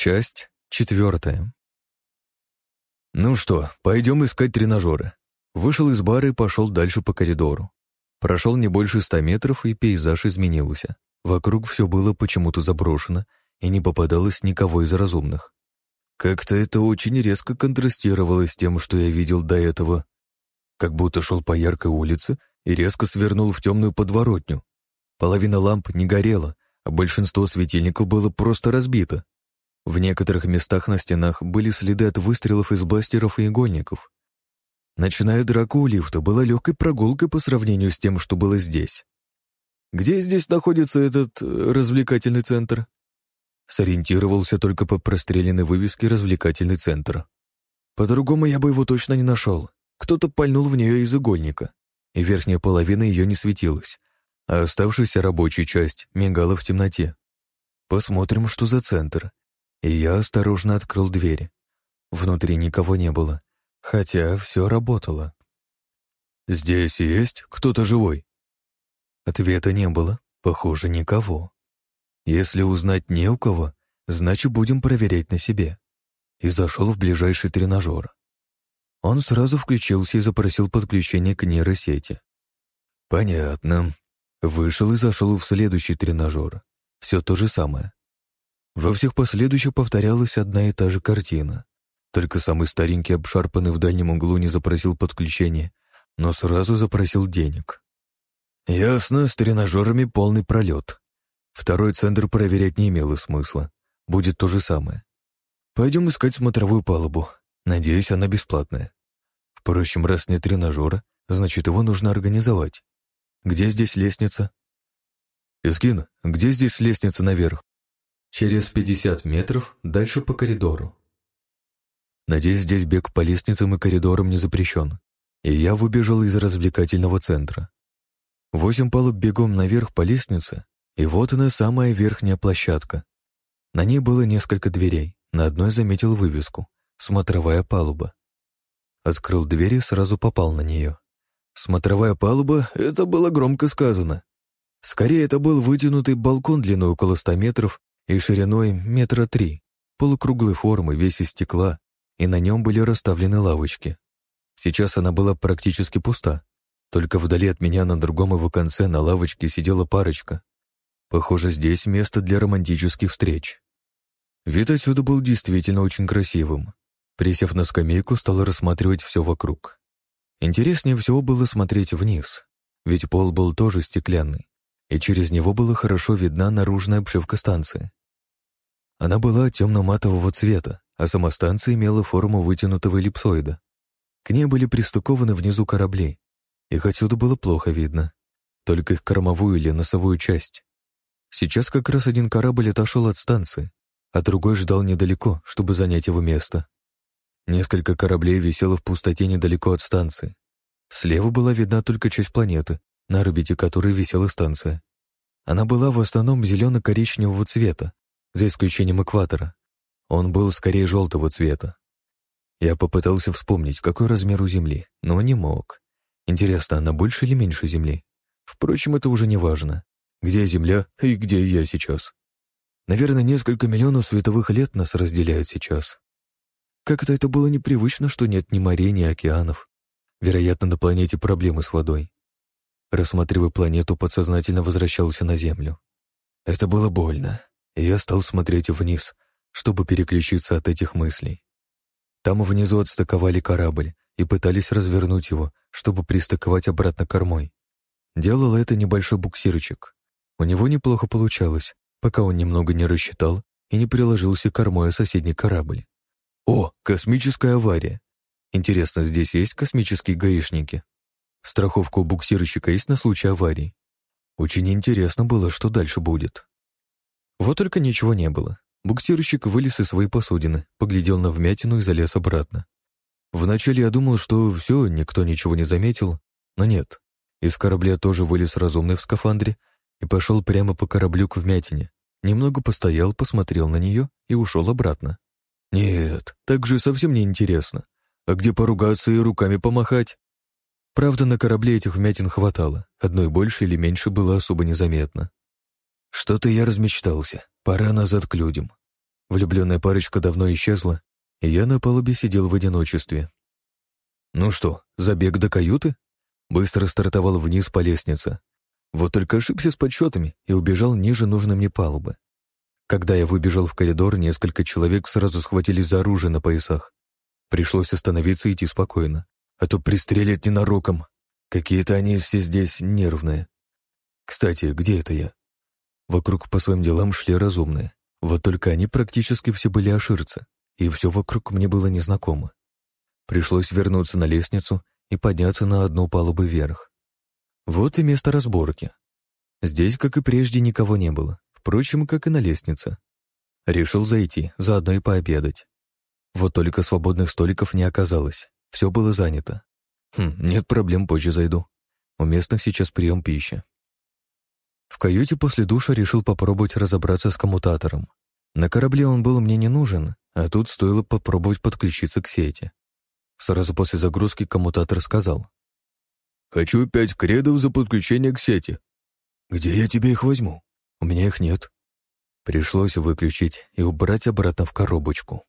Часть четвертая. Ну что, пойдем искать тренажеры. Вышел из бара и пошел дальше по коридору. Прошел не больше ста метров, и пейзаж изменился. Вокруг все было почему-то заброшено, и не попадалось никого из разумных. Как-то это очень резко контрастировало с тем, что я видел до этого. Как будто шел по яркой улице и резко свернул в темную подворотню. Половина ламп не горела, а большинство светильников было просто разбито. В некоторых местах на стенах были следы от выстрелов из бастеров и игольников. Ночная драка у лифта была легкой прогулкой по сравнению с тем, что было здесь. Где здесь находится этот э, развлекательный центр? Сориентировался только по простреленной вывеске «Развлекательный центр». По-другому я бы его точно не нашел. Кто-то пальнул в нее из игольника, и верхняя половина ее не светилась, а оставшаяся рабочая часть мигала в темноте. Посмотрим, что за центр. И я осторожно открыл дверь. Внутри никого не было, хотя все работало. «Здесь есть кто-то живой?» Ответа не было, похоже, никого. Если узнать не у кого, значит, будем проверять на себе. И зашел в ближайший тренажер. Он сразу включился и запросил подключение к нейросети. Понятно. Вышел и зашел в следующий тренажер. Все то же самое. Во всех последующих повторялась одна и та же картина. Только самый старенький обшарпанный в дальнем углу не запросил подключение, но сразу запросил денег. Ясно, с тренажерами полный пролет. Второй центр проверять не имело смысла. Будет то же самое. Пойдем искать смотровую палубу. Надеюсь, она бесплатная. Впрочем, раз нет тренажера, значит, его нужно организовать. Где здесь лестница? Искин, где здесь лестница наверх? Через 50 метров дальше по коридору. Надеюсь, здесь бег по лестницам и коридорам не запрещен. И я выбежал из развлекательного центра. Восемь палуб бегом наверх по лестнице, и вот она самая верхняя площадка. На ней было несколько дверей, на одной заметил вывеску «Смотровая палуба». Открыл дверь и сразу попал на нее. Смотровая палуба — это было громко сказано. Скорее, это был вытянутый балкон длиной около ста метров и шириной метра три, полукруглой формы, весь из стекла, и на нем были расставлены лавочки. Сейчас она была практически пуста. Только вдали от меня на другом его конце на лавочке сидела парочка. Похоже, здесь место для романтических встреч. Вид отсюда был действительно очень красивым. Присев на скамейку, стал рассматривать все вокруг. Интереснее всего было смотреть вниз, ведь пол был тоже стеклянный, и через него была хорошо видна наружная обшивка станции. Она была темно-матового цвета, а сама станция имела форму вытянутого эллипсоида. К ней были пристыкованы внизу корабли. Их отсюда было плохо видно, только их кормовую или носовую часть. Сейчас как раз один корабль отошел от станции, а другой ждал недалеко, чтобы занять его место. Несколько кораблей висело в пустоте недалеко от станции. Слева была видна только часть планеты, на орбите которой висела станция. Она была в основном зелено-коричневого цвета, за исключением экватора. Он был скорее желтого цвета. Я попытался вспомнить, какой размер у Земли, но не мог. Интересно, она больше или меньше Земли? Впрочем, это уже не важно. Где Земля и где я сейчас? Наверное, несколько миллионов световых лет нас разделяют сейчас. Как-то это было непривычно, что нет ни морей, ни океанов. Вероятно, на планете проблемы с водой. Рассматривая планету, подсознательно возвращался на Землю. Это было больно я стал смотреть вниз, чтобы переключиться от этих мыслей. Там внизу отстыковали корабль и пытались развернуть его, чтобы пристыковать обратно кормой. Делал это небольшой буксирчик. У него неплохо получалось, пока он немного не рассчитал и не приложился кормой о соседний корабль. О, космическая авария! Интересно, здесь есть космические гаишники? Страховка у буксирщика есть на случай аварии? Очень интересно было, что дальше будет. Вот только ничего не было. Буксирщик вылез из своей посудины, поглядел на вмятину и залез обратно. Вначале я думал, что все, никто ничего не заметил, но нет. Из корабля тоже вылез разумный в скафандре и пошел прямо по кораблю к вмятине. Немного постоял, посмотрел на нее и ушел обратно. Нет, так же совсем не интересно. А где поругаться и руками помахать? Правда, на корабле этих вмятин хватало, одной больше или меньше было особо незаметно. Что-то я размечтался. Пора назад к людям. Влюбленная парочка давно исчезла, и я на палубе сидел в одиночестве. Ну что, забег до каюты? Быстро стартовал вниз по лестнице. Вот только ошибся с подсчетами и убежал ниже нужной мне палубы. Когда я выбежал в коридор, несколько человек сразу схватились за оружие на поясах. Пришлось остановиться и идти спокойно, а то пристрелят ненароком. Какие-то они все здесь нервные. Кстати, где это я? Вокруг по своим делам шли разумные. Вот только они практически все были оширцы, и все вокруг мне было незнакомо. Пришлось вернуться на лестницу и подняться на одну палубу вверх. Вот и место разборки. Здесь, как и прежде, никого не было, впрочем, как и на лестнице. Решил зайти, заодно и пообедать. Вот только свободных столиков не оказалось, все было занято. Хм, нет проблем, позже зайду. У местных сейчас прием пищи. В каюте после душа решил попробовать разобраться с коммутатором. На корабле он был мне не нужен, а тут стоило попробовать подключиться к сети. Сразу после загрузки коммутатор сказал. «Хочу пять кредов за подключение к сети». «Где я тебе их возьму? У меня их нет». Пришлось выключить и убрать обратно в коробочку.